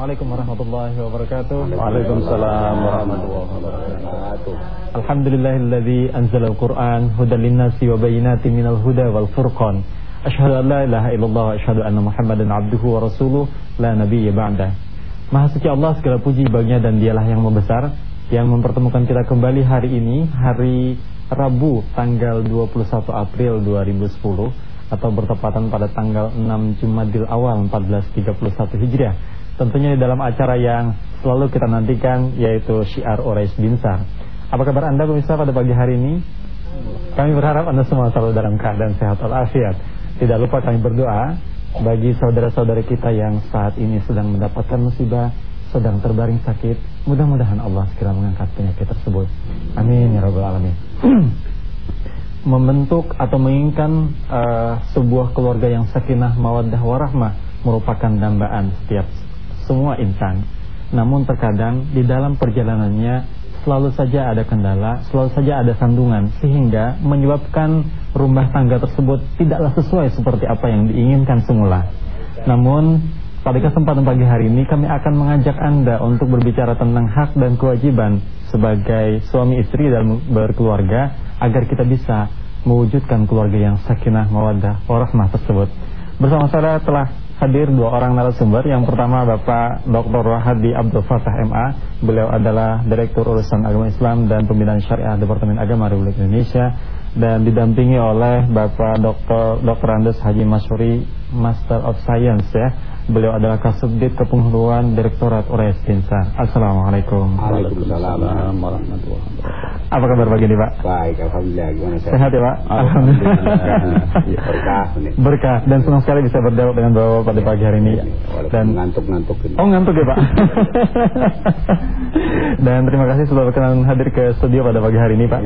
Assalamualaikum warahmatullahi wabarakatuh. Waalaikumsalam warahmatullahi wabarakatuh. Alhamdulillahilladzi anzala al-Qur'an hudan lin-nasi wa bayyinatin minal huda wal furqan. Asyhadu an la ilaha illallah wa asyhadu anna Muhammadan abduhu wa rasuluh la nabiyya ba'da. Maha suci Allah segala puji baginya dan dialah yang membesar yang mempertemukan kita kembali hari ini hari Rabu tanggal 21 April 2010 atau bertepatan pada tanggal 6 Jumadil Awal 1431 Hijriah. Tentunya di dalam acara yang selalu kita nantikan yaitu Syiar Orais Binsar. Apa kabar Anda pemirsa pada pagi hari ini? Kami berharap Anda semua selalu dalam keadaan sehat walafiat. Tidak lupa kami berdoa bagi saudara-saudara kita yang saat ini sedang mendapatkan musibah, sedang terbaring sakit. Mudah-mudahan Allah segera mengangkat penyakit tersebut. Amin ya rabbal alamin. membentuk atau menginginkan uh, sebuah keluarga yang sakinah mawaddah warahmah merupakan dambaan setiap semua insan. Namun terkadang di dalam perjalanannya selalu saja ada kendala, selalu saja ada sandungan sehingga menyebabkan rumah tangga tersebut tidaklah sesuai seperti apa yang diinginkan semula. Namun pada kesempatan pagi hari ini kami akan mengajak Anda untuk berbicara tentang hak dan kewajiban sebagai suami istri dalam berkeluarga agar kita bisa mewujudkan keluarga yang sakinah mawaddah warahmah tersebut. Bersama saya telah hadir dua orang narasumber. Yang pertama Bapak Dr. Wahadi Abdul Fatah MA. Beliau adalah Direktur Urusan Agama Islam dan Pembinaan Syariah Departemen Agama Republik Indonesia dan didampingi oleh Bapak Dr. Dr. Andes Haji Masyuri Master of Science ya Beliau adalah Kasubdit Kepenghuluan Direktorat Ores Binsa. Assalamualaikum. Waalaikumsalam warahmatullahi wabarakatuh. Apa kabar pagi ini Pak? Baik, alhamdulillah. Gimana sehat? Sehat ya Pak? Alhamdulillah. Ya, berkah. Berkah dan senang sekali bisa berdialog dengan Bapak pada pagi hari ini. Ya, dan ngantuk-ngantuk. Oh ngantuk ya Pak. dan terima kasih sudah berkenan hadir ke studio pada pagi hari ini Pak.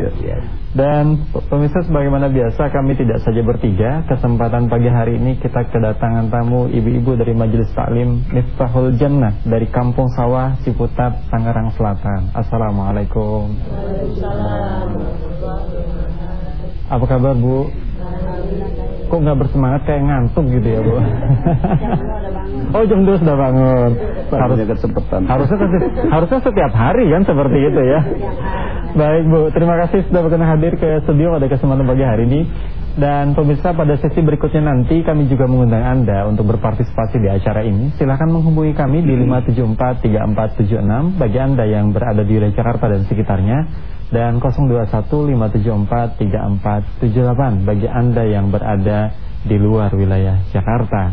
Dan pemirsa sebagaimana biasa kami tidak saja bertiga. Kesempatan pagi hari ini kita kedatangan tamu ibu-ibu dari Majelis Taklim Miftahul Jannah dari Kampung Sawah Ciputat Tangerang Selatan. Assalamualaikum. Apa kabar Bu? Kok nggak bersemangat kayak ngantuk gitu ya Bu? oh jam 2 sudah bangun. Harusnya kesempatan. Harusnya harusnya setiap hari kan seperti itu ya. Baik Bu, terima kasih sudah berkenan hadir ke studio pada kesempatan pagi hari ini. Dan pemirsa pada sesi berikutnya nanti kami juga mengundang Anda untuk berpartisipasi di acara ini. Silahkan menghubungi kami di 5743476 bagi Anda yang berada di wilayah Jakarta dan sekitarnya dan 0215743478 bagi Anda yang berada di luar wilayah Jakarta.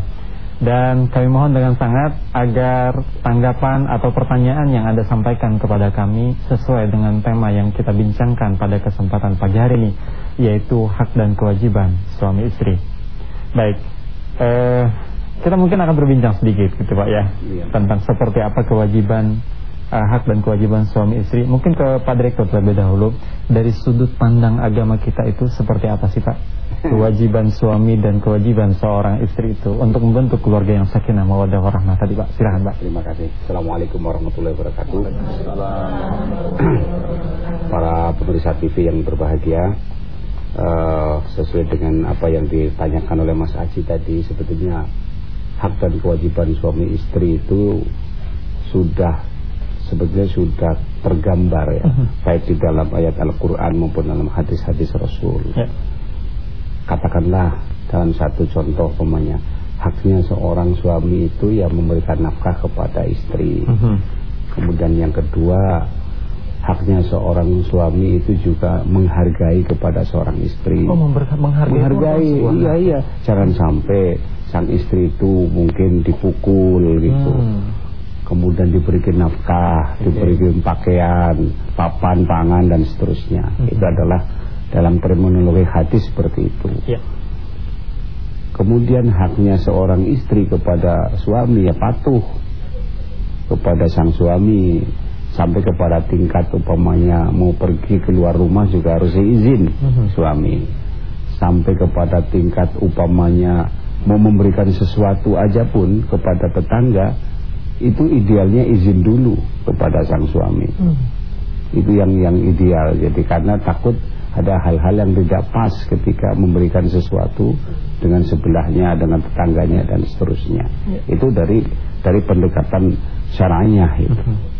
Dan kami mohon dengan sangat agar tanggapan atau pertanyaan yang Anda sampaikan kepada kami sesuai dengan tema yang kita bincangkan pada kesempatan pagi hari ini, yaitu hak dan kewajiban suami istri. Baik, eh, kita mungkin akan berbincang sedikit gitu Pak ya, iya. tentang seperti apa kewajiban uh, hak dan kewajiban suami istri. Mungkin ke Pak Direktur terlebih dahulu dari sudut pandang agama kita itu seperti apa sih Pak? Kewajiban suami dan kewajiban seorang istri itu untuk membentuk keluarga yang sakinah mawaddah warahmah tadi Pak. Silakan Pak. Terima kasih. Assalamualaikum warahmatullahi wabarakatuh. Para pemirsa TV yang berbahagia. Uh, sesuai dengan apa yang ditanyakan oleh Mas Aji tadi sebetulnya hak dan kewajiban suami istri itu sudah sebetulnya sudah tergambar ya, uh mhm. -huh. baik di dalam ayat Al-Quran maupun dalam hadis-hadis Rasul. Ya. Katakanlah dalam satu contoh pemanya haknya seorang suami itu yang memberikan nafkah kepada istri. Uh mhm. -huh. Kemudian yang kedua haknya seorang suami itu juga menghargai kepada seorang istri. Oh, menghargai, menghargai iya iya. Jangan sampai sang istri itu mungkin dipukul gitu. Hmm kemudian diberikan nafkah, okay. diberikan pakaian, papan, pangan dan seterusnya. Hmm. Itu adalah dalam terminologi hadis seperti itu. Yeah. Kemudian haknya seorang istri kepada suami ya patuh kepada sang suami sampai kepada tingkat umpamanya mau pergi keluar rumah juga harus izin -hmm. suami. Sampai kepada tingkat upamanya mau memberikan sesuatu aja pun kepada tetangga itu idealnya izin dulu kepada sang suami. Hmm. Itu yang yang ideal. Jadi karena takut ada hal-hal yang tidak pas ketika memberikan sesuatu dengan sebelahnya, dengan tetangganya dan seterusnya. Ya. Itu dari dari pendekatan syara'iyah itu. Mm -hmm.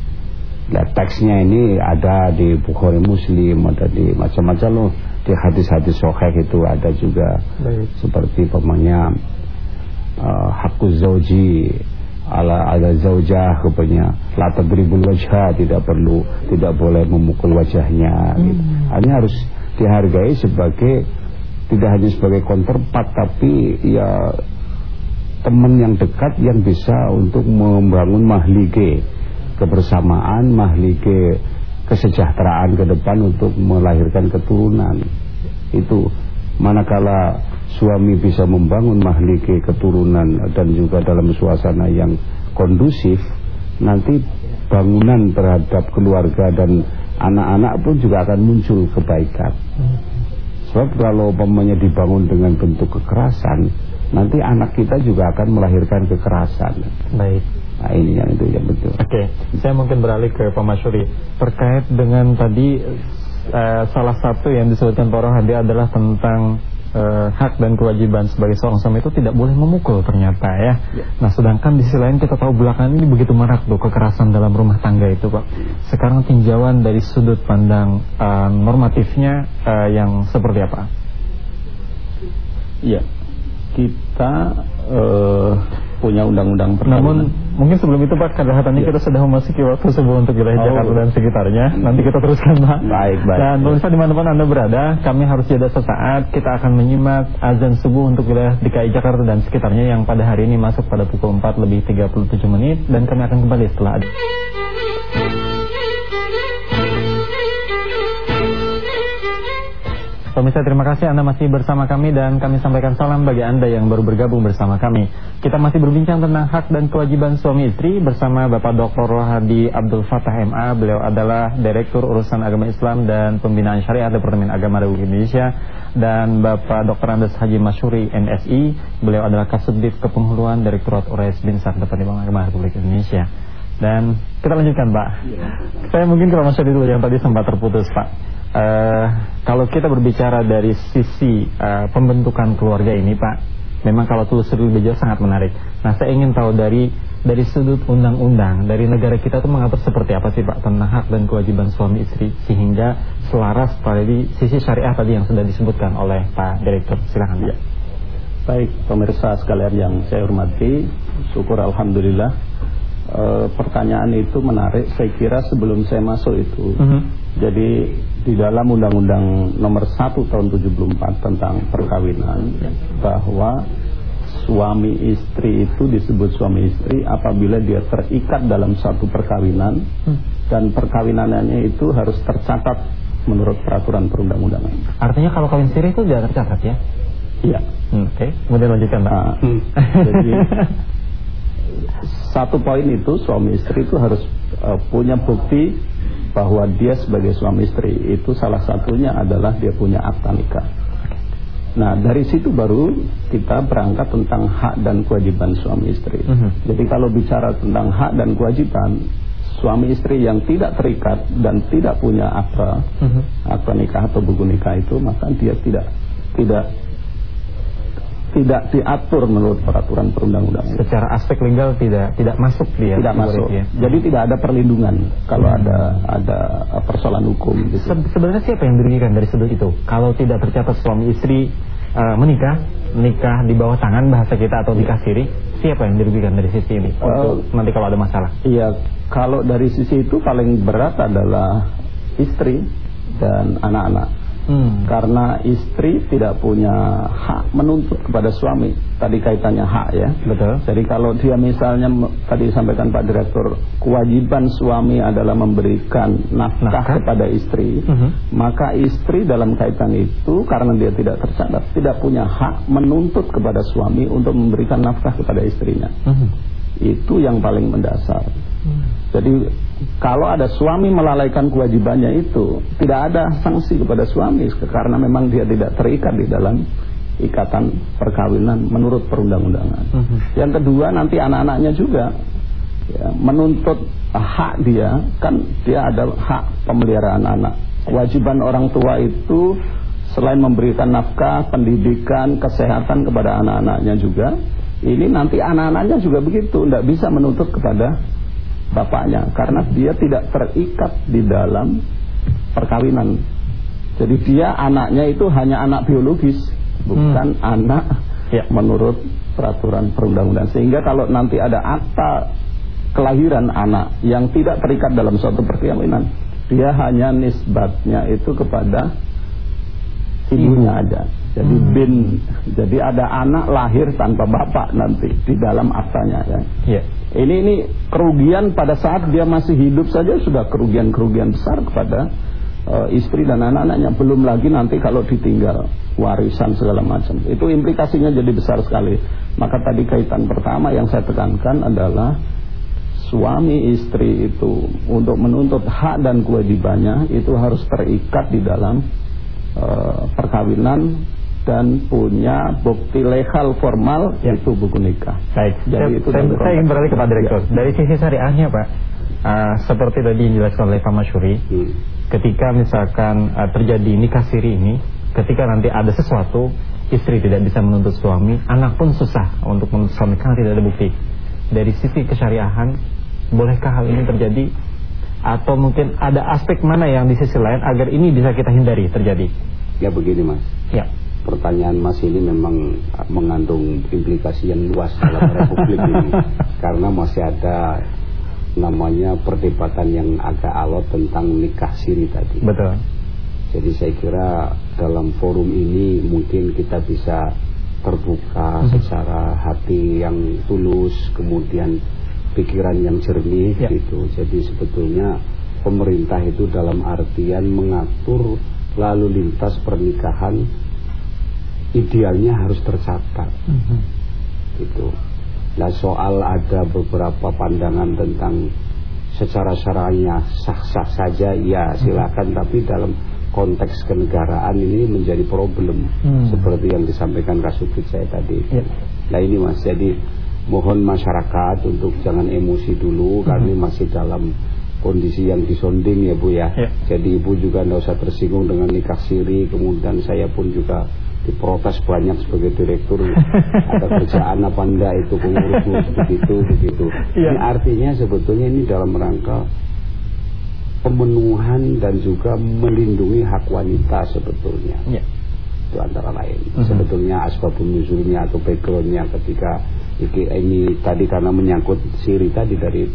Ya, teksnya ini ada di Bukhari Muslim, ada di macam-macam loh. Di hadis-hadis sahih itu ada juga. Baik. Seperti pemanya uh, hakuz zauji ala ala zaujah rupanya la tadribul wajha tidak perlu tidak boleh memukul wajahnya hmm. gitu. Ini harus dihargai sebagai tidak hanya sebagai counterpart tapi ya teman yang dekat yang bisa untuk membangun mahlige kebersamaan, mahlike kesejahteraan ke depan untuk melahirkan keturunan. Itu manakala suami bisa membangun mahlike keturunan dan juga dalam suasana yang kondusif, nanti bangunan terhadap keluarga dan anak-anak pun juga akan muncul kebaikan. Sebab kalau umpamanya dibangun dengan bentuk kekerasan, nanti anak kita juga akan melahirkan kekerasan. Baik. Nah ini yang itu yang betul. Oke, okay. saya mungkin beralih ke Pak Masyuri terkait dengan tadi uh, salah satu yang disebutkan Pak Rohadi adalah tentang uh, hak dan kewajiban sebagai seorang suami itu tidak boleh memukul ternyata ya. ya. Nah sedangkan di sisi lain kita tahu belakangan ini begitu marak tuh kekerasan dalam rumah tangga itu Pak. Sekarang tinjauan dari sudut pandang uh, normatifnya uh, yang seperti apa? Iya, kita uh, punya undang-undang Namun mungkin sebelum itu Pak kadahatannya ya. kita sudah memasuki waktu sebuah untuk wilayah oh. Jakarta dan sekitarnya. Hmm. Nanti kita teruskan Pak. Baik, baik. Dan pemirsa di mana pun Anda berada, kami harus jeda sesaat. Kita akan menyimak azan subuh untuk wilayah DKI Jakarta dan sekitarnya yang pada hari ini masuk pada pukul 4 lebih 37 menit. Dan kami akan kembali setelah Pemirsa terima kasih Anda masih bersama kami dan kami sampaikan salam bagi Anda yang baru bergabung bersama kami. Kita masih berbincang tentang hak dan kewajiban suami istri bersama Bapak Dr. Rohadi Abdul Fatah MA. Beliau adalah Direktur Urusan Agama Islam dan Pembinaan Syariah Departemen Agama Republik Indonesia dan Bapak Dr. Andes Haji Masyuri NSI. Beliau adalah Kasubdit Kepenghuluan Direktorat Urais Binsar Departemen Agama Republik Indonesia. Dan kita lanjutkan Pak. Saya mungkin ke Mas dulu yang tadi sempat terputus Pak uh, kalau kita berbicara dari sisi uh, pembentukan keluarga ini Pak, memang kalau tulus lebih jauh sangat menarik. Nah saya ingin tahu dari dari sudut undang-undang dari negara kita itu mengatur seperti apa sih Pak tentang hak dan kewajiban suami istri sehingga selaras pada di sisi syariah tadi yang sudah disebutkan oleh Pak Direktur. Silakan Ya. Baik pemirsa sekalian yang saya hormati, syukur alhamdulillah e, pertanyaan itu menarik. Saya kira sebelum saya masuk itu, uh mhm. -huh. jadi di dalam Undang-Undang Nomor 1 Tahun 74 tentang perkawinan bahwa suami istri itu disebut suami istri apabila dia terikat dalam satu perkawinan hmm. dan perkawinannya itu harus tercatat menurut peraturan perundang-undangan. Artinya kalau kawin siri itu tidak tercatat ya? Iya. Hmm, Oke, okay. kemudian lanjutkan Pak. Nah, hmm. jadi satu poin itu suami istri itu harus uh, punya bukti bahwa dia sebagai suami istri itu salah satunya adalah dia punya akta nikah. Nah dari situ baru kita berangkat tentang hak dan kewajiban suami istri. Uh mhm. -huh. Jadi kalau bicara tentang hak dan kewajiban suami istri yang tidak terikat dan tidak punya akta, uh mhm. -huh. akta nikah atau buku nikah itu maka dia tidak tidak tidak diatur menurut peraturan perundang-undangan. Secara aspek legal tidak tidak masuk dia. Tidak masuk. Ya. Jadi tidak ada perlindungan kalau hmm. ada ada persoalan hukum. Gitu. Se sebenarnya siapa yang dirugikan dari sudut itu? Kalau tidak tercatat suami istri uh, menikah, nikah di bawah tangan bahasa kita atau nikah siri, siapa yang dirugikan dari sisi ini? Uh, nanti kalau ada masalah. Iya, kalau dari sisi itu paling berat adalah istri dan anak-anak hmm. karena istri tidak punya hak menuntut kepada suami. Tadi kaitannya hak ya. Betul. Jadi kalau dia misalnya tadi disampaikan Pak Direktur, kewajiban suami adalah memberikan nafkah, nafkah? kepada istri, hmm. maka istri dalam kaitan itu karena dia tidak tercatat tidak punya hak menuntut kepada suami untuk memberikan nafkah kepada istrinya. Hmm. Itu yang paling mendasar. Hmm. Jadi kalau ada suami melalaikan kewajibannya itu tidak ada sanksi kepada suami karena memang dia tidak terikat di dalam ikatan perkawinan menurut perundang-undangan. Uh. -huh. Yang kedua nanti anak-anaknya juga ya, menuntut hak dia kan dia ada hak pemeliharaan anak. Kewajiban orang tua itu selain memberikan nafkah, pendidikan, kesehatan kepada anak-anaknya juga ini nanti anak-anaknya juga begitu, tidak bisa menuntut kepada bapaknya karena dia tidak terikat di dalam perkawinan. Jadi dia anaknya itu hanya anak biologis, bukan hmm. anak ya. menurut peraturan perundang-undangan. Sehingga kalau nanti ada akta kelahiran anak yang tidak terikat dalam suatu perkawinan, dia hanya nisbatnya itu kepada ibunya aja. Jadi hmm. bin, jadi ada anak lahir tanpa bapak nanti di dalam aktanya ya. Yeah. Ini ini kerugian pada saat dia masih hidup saja sudah kerugian-kerugian besar kepada uh, istri dan anak-anaknya. Belum lagi nanti kalau ditinggal warisan segala macam. Itu implikasinya jadi besar sekali. Maka tadi kaitan pertama yang saya tekankan adalah suami istri itu untuk menuntut hak dan kewajibannya itu harus terikat di dalam uh, perkawinan dan punya bukti legal formal ya. itu buku nikah. Baik. Jadi saya, itu saya, saya ingin beralih kepada direktur. Ya. Dari sisi syariahnya Pak, uh, seperti tadi yang dijelaskan oleh Pak Masyuri, hmm. ketika misalkan uh, terjadi nikah siri ini, ketika nanti ada sesuatu, istri tidak bisa menuntut suami, anak pun susah untuk menuntut suami karena tidak ada bukti. Dari sisi kesyariahan, bolehkah hal ini terjadi? Atau mungkin ada aspek mana yang di sisi lain agar ini bisa kita hindari terjadi? Ya begini mas. Ya pertanyaan Mas ini memang mengandung implikasi yang luas dalam Republik ini karena masih ada namanya perdebatan yang agak alot tentang nikah siri tadi. Betul. Jadi saya kira dalam forum ini mungkin kita bisa terbuka hmm. secara hati yang tulus, kemudian pikiran yang jernih ya. gitu. Jadi sebetulnya pemerintah itu dalam artian mengatur lalu lintas pernikahan idealnya harus tercatat. Mm -hmm. Gitu. Nah soal ada beberapa pandangan tentang secara syaranya sah-sah saja, ya silakan. -hmm. Tapi dalam konteks kenegaraan ini menjadi problem hmm. seperti yang disampaikan Kasubit saya tadi. Yeah. Nah ini mas, jadi mohon masyarakat untuk jangan emosi dulu, hmm. kami masih dalam kondisi yang disonding ya bu ya. Yeah. Jadi ibu juga tidak usah tersinggung dengan nikah siri, kemudian saya pun juga diprotes banyak sebagai direktur ada kerjaan apa enggak itu pengurus begitu begitu ya. ini artinya sebetulnya ini dalam rangka pemenuhan dan juga melindungi hak wanita sebetulnya ya. itu antara lain uh mhm. -huh. sebetulnya asbabun nuzulnya atau backgroundnya ketika ini, ini tadi karena menyangkut siri tadi dari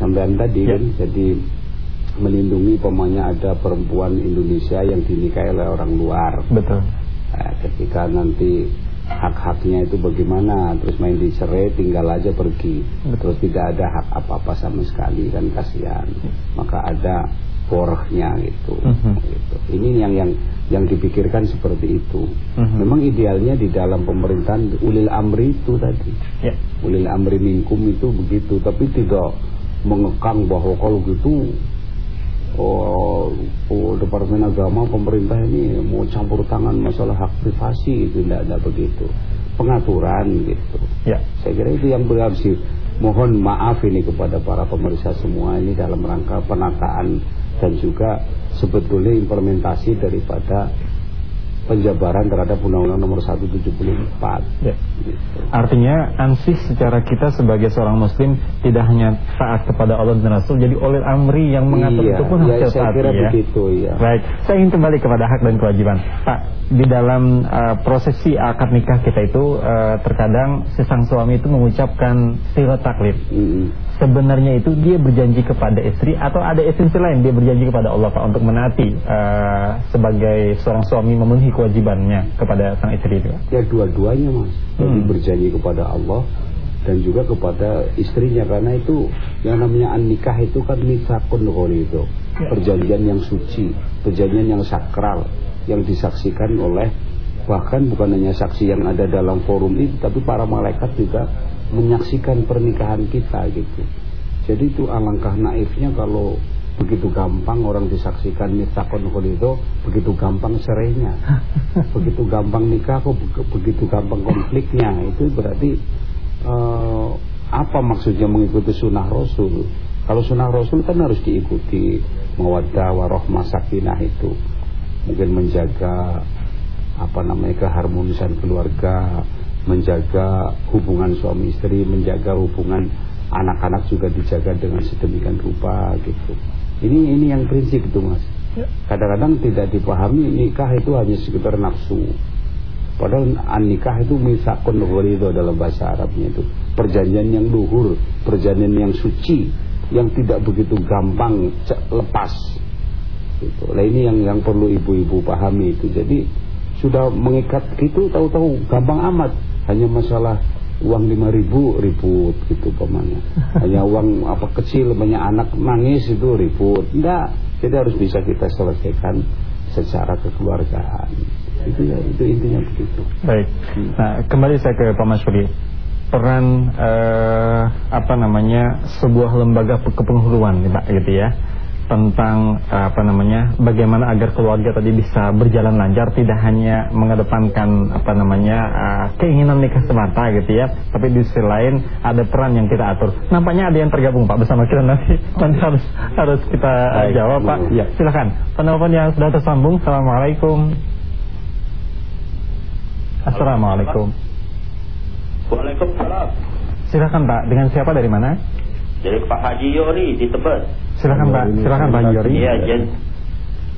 sampean tadi ya. kan jadi melindungi pemanya ada perempuan Indonesia yang dinikahi oleh orang luar betul Nah, ketika nanti hak-haknya itu bagaimana terus main dicerai tinggal aja pergi terus tidak ada hak apa-apa sama sekali kan kasihan maka ada porahnya gitu. Uh mhm. -huh. gitu ini yang yang yang dipikirkan seperti itu uh mhm. -huh. memang idealnya di dalam pemerintahan ulil amri itu tadi yeah. ulil amri minkum itu begitu tapi tidak mengekang bahwa kalau gitu oh, oh Departemen Agama pemerintah ini mau campur tangan masalah hak privasi itu tidak ada begitu. Pengaturan gitu. Ya. Saya kira itu yang berarti. Sih mohon maaf ini kepada para pemerintah semua ini dalam rangka penataan dan juga sebetulnya implementasi daripada penjabaran terhadap Undang-Undang Nomor 174. Ya. Gitu. Artinya ansih secara kita sebagai seorang Muslim tidak hanya taat kepada Allah dan Rasul, jadi oleh amri yang mengatur iya, itu pun harus ya, taat. ya. begitu ya. Baik, saya ingin kembali kepada hak dan kewajiban. Pak, di dalam uh, prosesi akad nikah kita itu uh, terkadang sesang suami itu mengucapkan silat taklid. Mm -hmm sebenarnya itu dia berjanji kepada istri atau ada esensi lain dia berjanji kepada Allah Pak untuk menaati uh, sebagai seorang suami memenuhi kewajibannya kepada sang istri itu? Ya dua-duanya Mas. Jadi hmm. berjanji kepada Allah dan juga kepada istrinya karena itu yang namanya an nikah itu kan nikahun itu. Ya. Perjanjian yang suci, perjanjian yang sakral yang disaksikan oleh bahkan bukan hanya saksi yang ada dalam forum ini tapi para malaikat juga menyaksikan pernikahan kita gitu. Jadi itu alangkah naifnya kalau begitu gampang orang disaksikan mitakon itu begitu gampang cerainya. Begitu gampang nikah kok begitu gampang konfliknya. Itu berarti uh, apa maksudnya mengikuti sunnah rasul? Kalau sunnah rasul kan harus diikuti mawaddah warohmah sakinah itu. Mungkin menjaga apa namanya keharmonisan keluarga menjaga hubungan suami istri, menjaga hubungan anak-anak juga dijaga dengan sedemikian rupa gitu. Ini ini yang prinsip itu mas. Ya. Kadang-kadang tidak dipahami nikah itu hanya sekitar nafsu. Padahal nikah itu misakun itu dalam bahasa Arabnya itu perjanjian yang luhur, perjanjian yang suci, yang tidak begitu gampang lepas. Gitu. Nah ini yang yang perlu ibu-ibu pahami itu. Jadi sudah mengikat gitu tahu-tahu gampang amat hanya masalah uang lima ribu ribut gitu pamannya hanya uang apa kecil banyak anak nangis itu ribut. Enggak jadi harus bisa kita selesaikan secara kekeluargaan. Itu ya itu intinya begitu. Baik. Nah kembali saya ke Pak Masyuri peran eh, apa namanya sebuah lembaga kepenghuluan Pak gitu ya tentang apa namanya bagaimana agar keluarga tadi bisa berjalan lancar tidak hanya mengedepankan apa namanya uh, keinginan nikah semata gitu ya tapi di sisi lain ada peran yang kita atur. Nampaknya ada yang tergabung Pak bersama kita nanti. Nanti harus harus kita uh, jawab Pak. Ya silakan. Penelpon yang sudah tersambung. Assalamualaikum. Assalamualaikum. Waalaikumsalam. Silakan Pak. Dengan siapa dari mana? Dari Pak Haji Yori di Tebet Silakan Pak, silakan Pak Yori. Iya, jadi,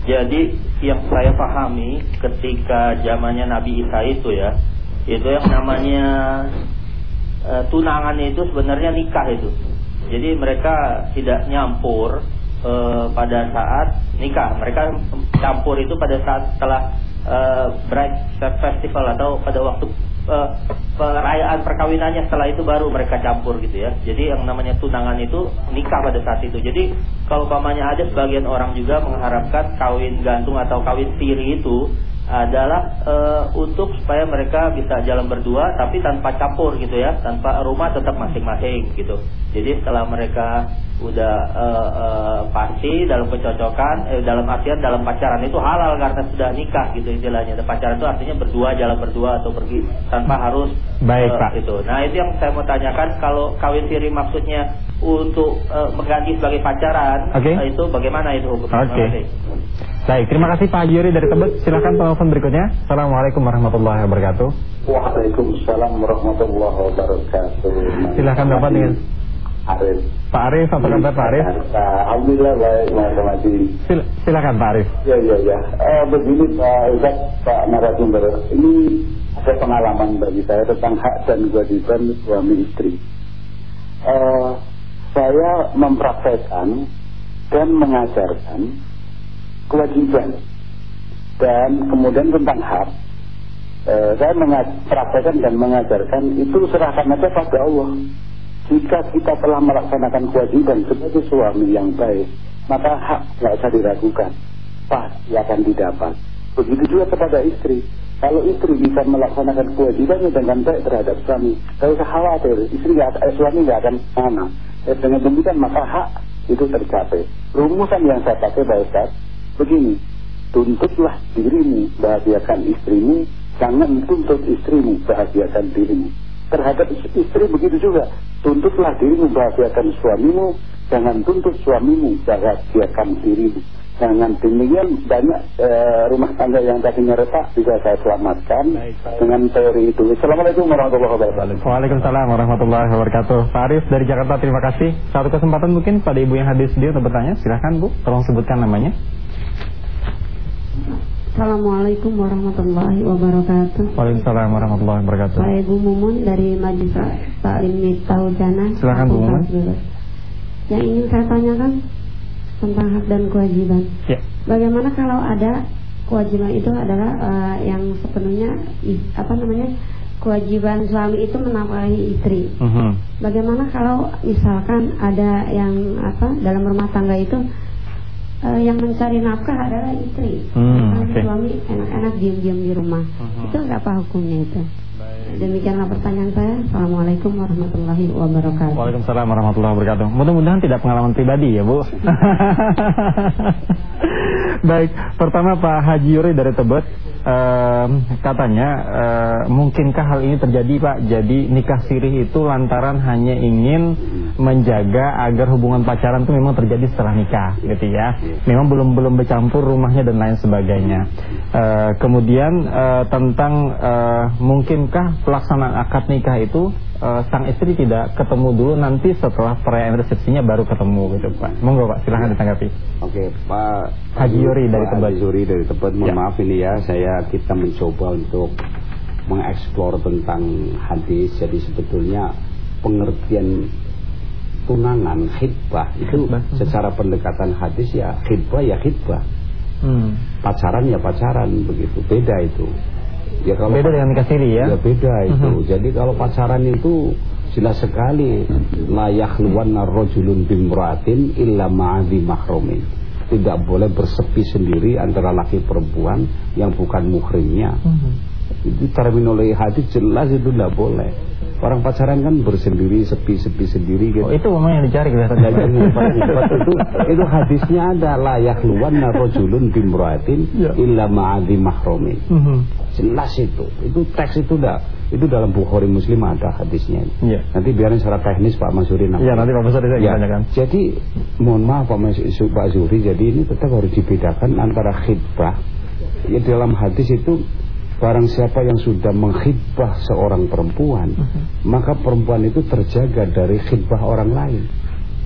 jadi yang saya pahami ketika zamannya Nabi Isa itu ya, itu yang namanya e, tunangan itu sebenarnya nikah itu. Jadi mereka tidak nyampur e, pada saat nikah. Mereka campur itu pada saat setelah e, break festival atau pada waktu uh, perayaan perkawinannya setelah itu baru mereka campur gitu ya. Jadi yang namanya tunangan itu nikah pada saat itu. Jadi kalau pamannya ada sebagian orang juga mengharapkan kawin gantung atau kawin siri itu adalah uh, untuk supaya mereka bisa jalan berdua tapi tanpa campur gitu ya, tanpa rumah tetap masing-masing gitu. Jadi setelah mereka udah uh, uh, pasti dalam kecocokan eh, dalam artian dalam pacaran itu halal karena sudah nikah gitu istilahnya. Dan pacaran itu artinya berdua jalan berdua atau pergi tanpa harus baik uh, Pak. Itu. Nah, itu yang saya mau tanyakan kalau kawin siri maksudnya untuk uh, mengganti sebagai pacaran okay. itu bagaimana itu hukumnya? Oke. Okay. Baik, terima kasih Pak Yuri dari Tebet. Silakan telepon berikutnya. Assalamualaikum warahmatullahi wabarakatuh. Waalaikumsalam warahmatullahi wabarakatuh. Silakan Bapak dengan Arif. Pak Arif, apa kabar Pak Arif? Alhamdulillah baik, Mas. Sil silakan Pak Arif. Ya, ya, ya. Eh, begini Pak Ustaz, Pak narasumber. Ini ada pengalaman bagi saya tentang hak dan kewajiban suami istri. Eh, saya mempraktekkan dan mengajarkan kewajiban dan kemudian tentang hak. Eh, saya mempraktekkan dan mengajarkan itu serahkan aja pada Allah jika kita telah melaksanakan kewajiban sebagai suami yang baik, maka hak tidak usah diragukan. Pasti akan didapat. Begitu juga kepada istri. Kalau istri bisa melaksanakan kewajibannya dengan baik terhadap suami, tidak usah khawatir. Istri gak, eh, suami nggak akan mana. Eh, dengan demikian maka hak itu tercapai. Rumusan yang saya pakai Pak begini. Tuntutlah dirimu, bahagiakan istrimu, jangan tuntut istrimu, bahagiakan dirimu terhadap istri begitu juga. Tuntutlah dirimu bahagiakan suamimu, jangan tuntut suamimu bahagiakan dirimu. Jangan demikian banyak e, rumah tangga yang tadinya retak bisa saya selamatkan Baik, dengan teori itu. Assalamualaikum warahmatullahi wabarakatuh. Waalaikumsalam warahmatullahi wabarakatuh. Pak Arif dari Jakarta terima kasih. Satu kesempatan mungkin pada ibu yang hadir sendiri untuk bertanya. Silahkan Bu, tolong sebutkan namanya. Assalamualaikum warahmatullahi wabarakatuh. Waalaikumsalam warahmatullahi wabarakatuh. Saya Ibu Mumun dari Majelis Taklim Jana. Silakan Bu Mumun. Yang ingin saya tanyakan tentang hak dan kewajiban. Ya. Bagaimana kalau ada kewajiban itu adalah uh, yang sepenuhnya apa namanya kewajiban suami itu menafkahi istri. Uh mhm. -huh. Bagaimana kalau misalkan ada yang apa dalam rumah tangga itu uh, yang mencari nafkah adalah istri. Hmm, okay. Suami enak-enak diam-diam di rumah. Uh -huh. Itu apa hukumnya itu? Baik. Demikianlah pertanyaan saya. Assalamualaikum warahmatullahi wabarakatuh. Waalaikumsalam warahmatullahi wabarakatuh. Mudah-mudahan tidak pengalaman pribadi ya, Bu. Baik, pertama Pak Haji Yuri dari Tebet uh, katanya uh, mungkinkah hal ini terjadi Pak? Jadi nikah sirih itu lantaran hanya ingin menjaga agar hubungan pacaran itu memang terjadi setelah nikah gitu ya. Memang belum belum bercampur rumahnya dan lain sebagainya. Uh, kemudian uh, tentang uh, mungkinkah pelaksanaan akad nikah itu uh, sang istri tidak ketemu dulu nanti setelah perayaan resepsinya baru ketemu gitu Pak. Monggo Pak silahkan ditanggapi. Oke Pak Haji Yuri dari Tebet. Haji Yuri dari Tebet. Mohon ya. maaf ini ya saya kita mencoba untuk mengeksplor tentang hadis. Jadi sebetulnya pengertian tunangan khidbah itu khidbah. secara pendekatan hadis ya khidbah ya khidbah. Hmm. Pacaran ya pacaran begitu. Beda itu. Ya kalau beda dengan nikah siri ya? Ya beda itu. Uh mhm. -huh. Jadi kalau pacaran itu jelas sekali la yakhluwanna rajulun bimratin illa ma'adhi mahrumin. Tidak boleh bersepi sendiri antara laki perempuan yang bukan muhrimnya. Uh mhm. -huh. Itu terminologi hadis jelas itu tidak boleh. Orang pacaran kan bersendiri, sepi-sepi sendiri gitu. Oh, itu memang yang dicari kelihatan itu itu hadisnya ada layak luwan narojulun bimroatin ya. illa ma'adhi mahromi. Mhm. -huh. Jelas itu. Itu teks itu dah. Itu dalam Bukhari Muslim ada hadisnya. Ya. Nanti biarin secara teknis Pak Masuri nanti. Ya, nanti Pak Masuri saya ya. tanyakan. Jadi mohon maaf Pak Mas Pak Zuri, jadi ini tetap harus dibedakan antara khidbah ya dalam hadis itu Barang siapa yang sudah menghibah seorang perempuan, uh mhm. -huh. maka perempuan itu terjaga dari khidbah orang lain.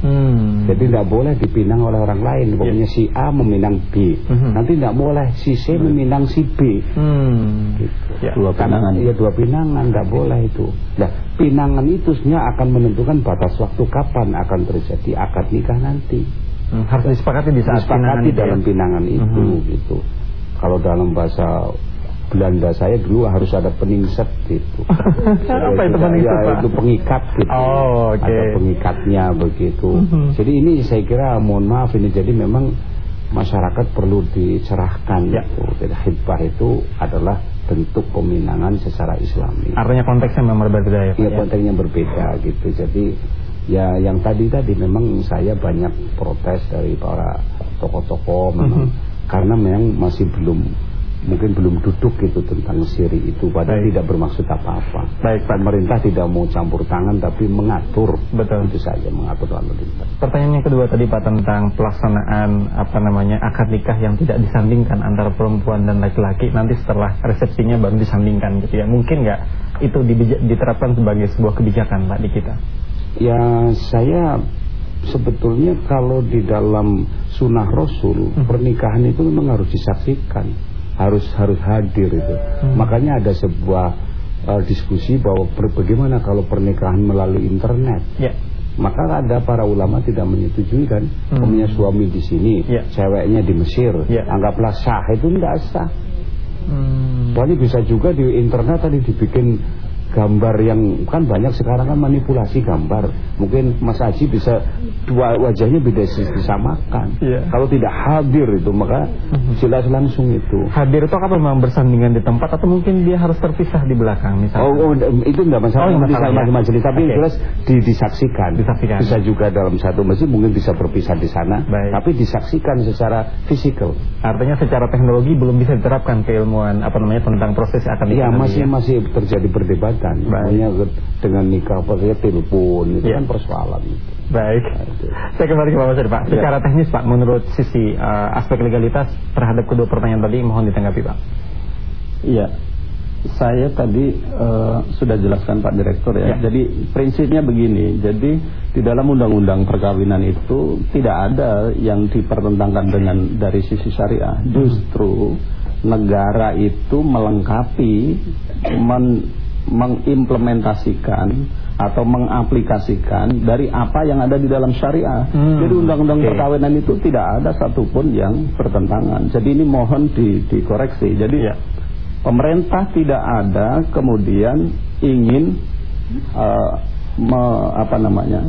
Hmm. Jadi tidak boleh dipinang oleh orang lain. Pokoknya yeah. si A meminang B. Mhm. -huh. Nanti tidak boleh si C mhm. meminang si B. Hmm. Gitu. Ya. Dua pinangan. Iya dua pinangan tidak boleh itu. Nah pinangan itu sebenarnya akan menentukan batas waktu kapan akan terjadi akad nikah nanti. Hmm, harus disepakati di saat disepakati pinangan dalam itu ya? pinangan itu uh -huh. gitu. Kalau dalam bahasa Belanda saya dulu harus ada peningset gitu. Apa itu peningset ya, itu pengikat gitu. Oh, oke. Okay. Ada pengikatnya begitu. Mm -hmm. Jadi ini saya kira mohon maaf ini jadi memang masyarakat perlu dicerahkan ya. gitu. Jadi hibah itu adalah bentuk peminangan secara islami. Artinya konteksnya memang berbeda ya Iya, konteksnya berbeda gitu. Jadi ya yang tadi tadi memang saya banyak protes dari para tokoh-tokoh memang mm -hmm. karena memang masih belum mungkin belum duduk gitu tentang siri itu padahal Baik. tidak bermaksud apa-apa. Baik, Pak. Pemerintah tidak mau campur tangan tapi mengatur. Betul. Itu saja mengatur lalu lintas. Pertanyaan yang kedua tadi Pak tentang pelaksanaan apa namanya akad nikah yang tidak disandingkan antara perempuan dan laki-laki nanti setelah resepsinya baru disandingkan gitu ya. Mungkin nggak itu diterapkan sebagai sebuah kebijakan Pak di kita? Ya, saya sebetulnya kalau di dalam sunnah Rasul hmm. pernikahan itu memang harus disaksikan harus harus hadir itu. Hmm. Makanya ada sebuah uh, diskusi bahwa bagaimana kalau pernikahan melalui internet. Yeah. Maka ada para ulama tidak menyetujui kan, hmm. punya suami di sini, yeah. ceweknya di Mesir, yeah. anggaplah sah itu tidak sah. Hmm. Soalnya bisa juga di internet tadi dibikin gambar yang kan banyak sekarang kan manipulasi gambar. Mungkin Mas Aji bisa dua wajahnya beda disamakan. Yeah. Kalau tidak hadir itu maka mhm. jelas langsung itu. Hadir itu apa memang bersandingan di tempat atau mungkin dia harus terpisah di belakang misalnya? Oh, oh itu enggak masalah. Oh, masalah ya. majelis tapi okay. jelas di, disaksikan. Disaksikan. Bisa juga dalam satu masjid mungkin bisa berpisah di sana, Baik. tapi disaksikan secara fisikal. Artinya secara teknologi belum bisa diterapkan keilmuan apa namanya tentang proses akan Iya, masih ya? masih terjadi kan Makanya dengan nikah pakai telepon itu ya. kan persoalan Baik. Nah, Saya kembali ke Pak Masud Pak. Ya. Secara ya. teknis Pak, menurut sisi uh, aspek legalitas terhadap kedua pertanyaan tadi mohon ditanggapi Pak. Iya. Saya tadi uh, sudah jelaskan Pak Direktur ya. ya. Jadi prinsipnya begini. Jadi di dalam undang-undang perkawinan itu tidak ada yang dipertentangkan dengan dari sisi syariah. Justru negara itu melengkapi men mengimplementasikan atau mengaplikasikan dari apa yang ada di dalam syariah. Hmm. Jadi undang-undang okay. perkawinan itu tidak ada satupun yang bertentangan. Jadi ini mohon di, dikoreksi. Jadi ya. pemerintah tidak ada kemudian ingin uh, me, apa namanya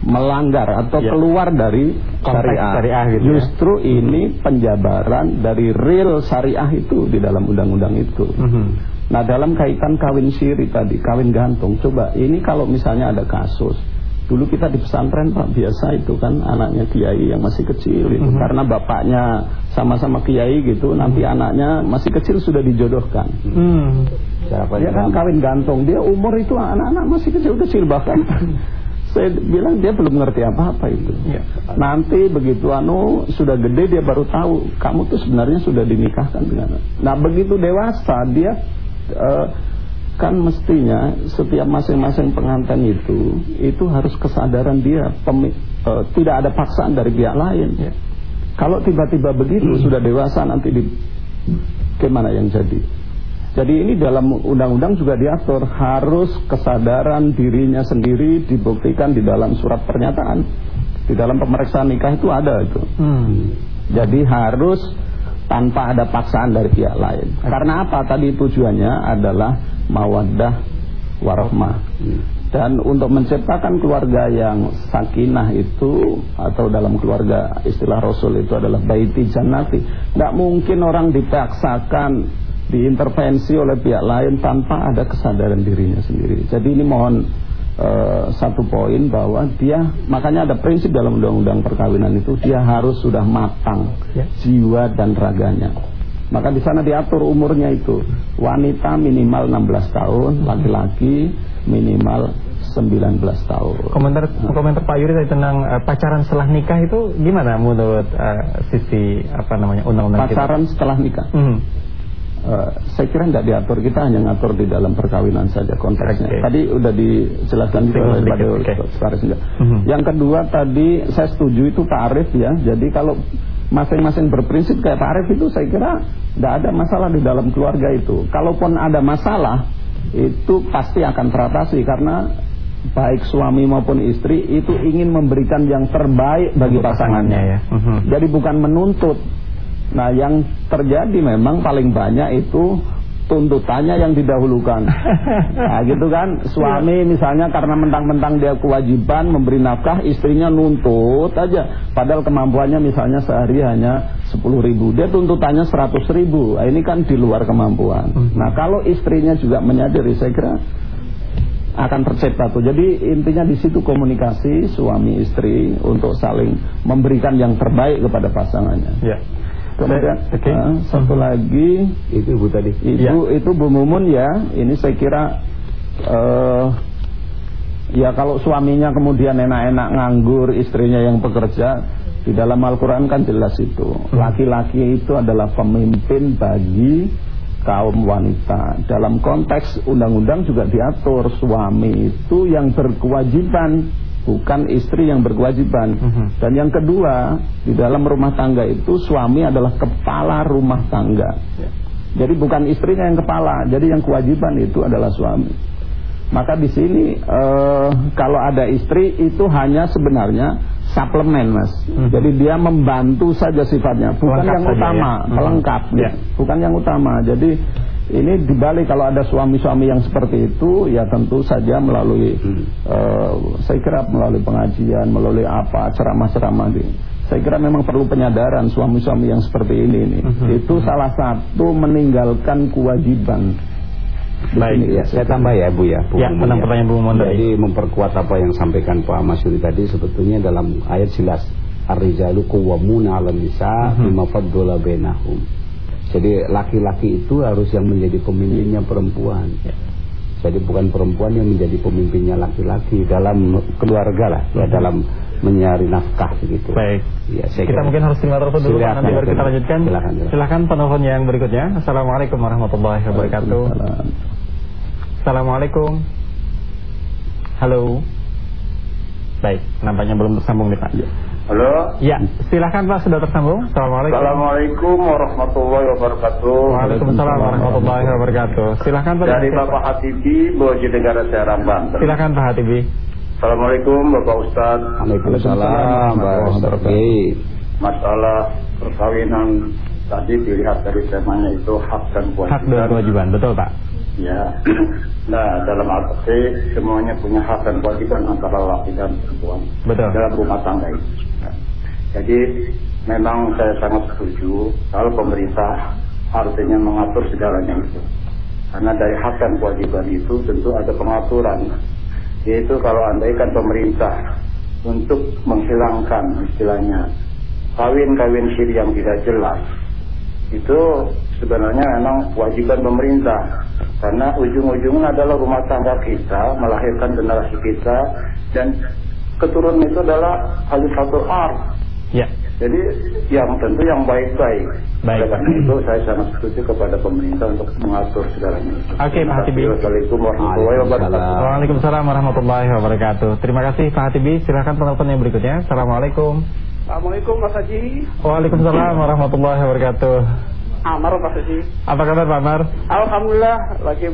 melanggar atau ya. keluar dari syariah. syariah gitu ya. Justru ya. ini penjabaran dari real syariah itu di dalam undang-undang itu. Mm -hmm. Nah dalam kaitan kawin siri tadi, kawin gantung, coba ini kalau misalnya ada kasus, dulu kita di pesantren pak biasa itu kan anaknya kiai yang masih kecil itu, mm -hmm. karena bapaknya sama-sama kiai gitu, mm -hmm. nanti anaknya masih kecil sudah dijodohkan. Mm -hmm. Dia kan kawin gantung, dia umur itu anak-anak masih kecil-kecil bahkan. saya bilang dia belum ngerti apa-apa itu. Ya. Nanti begitu anu sudah gede dia baru tahu kamu tuh sebenarnya sudah dinikahkan dengan. Nah begitu dewasa dia uh, kan mestinya setiap masing-masing pengantin itu itu harus kesadaran dia pemi, uh, tidak ada paksaan dari pihak lain. Ya. Kalau tiba-tiba begitu hmm. sudah dewasa nanti di gimana yang jadi? Jadi ini dalam undang-undang juga diatur harus kesadaran dirinya sendiri dibuktikan di dalam surat pernyataan. Di dalam pemeriksaan nikah itu ada itu. Hmm. Jadi harus tanpa ada paksaan dari pihak lain. Karena apa? Tadi tujuannya adalah mawaddah warahmah. Dan untuk menciptakan keluarga yang sakinah itu atau dalam keluarga istilah Rasul itu adalah baiti jannati. Tidak mungkin orang dipaksakan diintervensi oleh pihak lain tanpa ada kesadaran dirinya sendiri. Jadi ini mohon uh, satu poin bahwa dia makanya ada prinsip dalam undang-undang perkawinan itu dia harus sudah matang ya. jiwa dan raganya. Maka di sana diatur umurnya itu wanita minimal 16 tahun, laki-laki minimal 19 tahun. Komentar nah. komentar Pak Yuri tadi tentang uh, pacaran setelah nikah itu gimana menurut uh, sisi apa namanya undang-undang Pacaran kita? setelah nikah. Hmm. Uh, saya kira tidak diatur kita hanya ngatur di dalam perkawinan saja konteksnya. Okay. Tadi udah dijelaskan juga oleh Pak mm -hmm. Yang kedua tadi saya setuju itu tarif ya. Jadi kalau masing-masing berprinsip kayak Pak Arif itu saya kira tidak ada masalah di dalam keluarga itu. Kalaupun ada masalah itu pasti akan teratasi karena baik suami maupun istri itu ingin memberikan yang terbaik bagi pasangannya ya. -huh. Jadi bukan menuntut Nah yang terjadi memang paling banyak itu tuntutannya yang didahulukan. Nah gitu kan, suami misalnya karena mentang-mentang dia kewajiban memberi nafkah, istrinya nuntut aja. Padahal kemampuannya misalnya sehari hanya 10 ribu, dia tuntutannya 100 ribu. Nah, ini kan di luar kemampuan. Hmm. Nah kalau istrinya juga menyadari, saya kira akan tercipta tuh. Jadi intinya di situ komunikasi suami istri untuk saling memberikan yang terbaik kepada pasangannya. Ya. Kemudian okay. uh, satu lagi itu ibu tadi. Ibu ya. itu Bu Mumun ya. Ini saya kira uh, ya kalau suaminya kemudian enak-enak nganggur, istrinya yang bekerja, di dalam Al-Qur'an kan jelas itu. Laki-laki itu adalah pemimpin bagi kaum wanita. Dalam konteks undang-undang juga diatur suami itu yang berkewajiban bukan istri yang berkewajiban. Uh mhm. -huh. Dan yang kedua, di dalam rumah tangga itu suami adalah kepala rumah tangga. Yeah. Jadi bukan istrinya yang kepala, jadi yang kewajiban itu adalah suami. Maka di sini uh, kalau ada istri itu hanya sebenarnya suplemen, Mas. Hmm. Jadi dia membantu saja sifatnya, bukan yang utama, ya. pelengkap, hmm. ya. bukan yang utama. Jadi ini dibalik kalau ada suami-suami yang seperti itu ya tentu saja melalui hmm. uh, saya kira melalui pengajian melalui apa ceramah-ceramah di saya kira memang perlu penyadaran suami-suami yang seperti ini ini hmm. itu salah satu meninggalkan kewajiban Baik, ya, saya tambah ya Bu ya. Bu ya, ya. pertanyaan Bu Mumun Jadi memperkuat apa yang sampaikan Pak Masyuri tadi sebetulnya dalam ayat jelas Ar-rijalu qawwamuna 'alan nisa mhm. bima faddala bainahum. Jadi laki-laki itu harus yang menjadi pemimpinnya perempuan. Ya. Jadi bukan perempuan yang menjadi pemimpinnya laki-laki dalam keluarga lah, ya hmm. dalam mencari nafkah begitu. Baik. Ya, saya kita kira. mungkin harus terima telepon dulu silakan, nanti baru kita lanjutkan. Silakan, silakan. silakan penelpon yang berikutnya. Assalamualaikum warahmatullahi wabarakatuh. Assalamualaikum. Halo. Baik, nampaknya belum tersambung nih Pak. Ya. Halo? Ya, silahkan Pak, sudah tersambung. Assalamualaikum. Assalamualaikum warahmatullahi wabarakatuh. Waalaikumsalam warahmatullahi wabarakatuh. Silahkan Pak. Dari Bapak Hatibi, Negara Serang, Banten. Silahkan Pak Hatibi. Assalamualaikum Bapak Ustaz. Waalaikumsalam Bapak Masalah perkawinan tadi dilihat dari temanya itu hak dan kewajiban. Hak dan kewajiban, betul Pak. Ya. Nah, dalam arti semuanya punya hak dan kewajiban antara laki dan perempuan Betul. dalam rumah tangga itu. Jadi memang saya sangat setuju kalau pemerintah artinya mengatur segalanya itu. Karena dari hak dan kewajiban itu tentu ada pengaturan. Yaitu kalau andaikan pemerintah untuk menghilangkan istilahnya kawin-kawin siri yang tidak jelas itu sebenarnya memang kewajiban pemerintah karena ujung-ujungnya adalah rumah tangga kita melahirkan generasi kita dan keturunan itu adalah Khalifatul Ar. Ya. Jadi yang tentu yang baik-baik. Baik. Karena itu saya sangat setuju kepada pemerintah untuk mengatur segalanya. Oke, Pak Hatibi. Assalamualaikum warahmatullahi wabarakatuh. Waalaikumsalam warahmatullahi wabarakatuh. Terima kasih Pak Hatibi. Silakan penelpon yang berikutnya. Assalamualaikum. Assalamualaikum Mas Haji. Waalaikumsalam warahmatullahi wabarakatuh. Amar Mas Haji. Apa kabar Pak Amar? Alhamdulillah lagi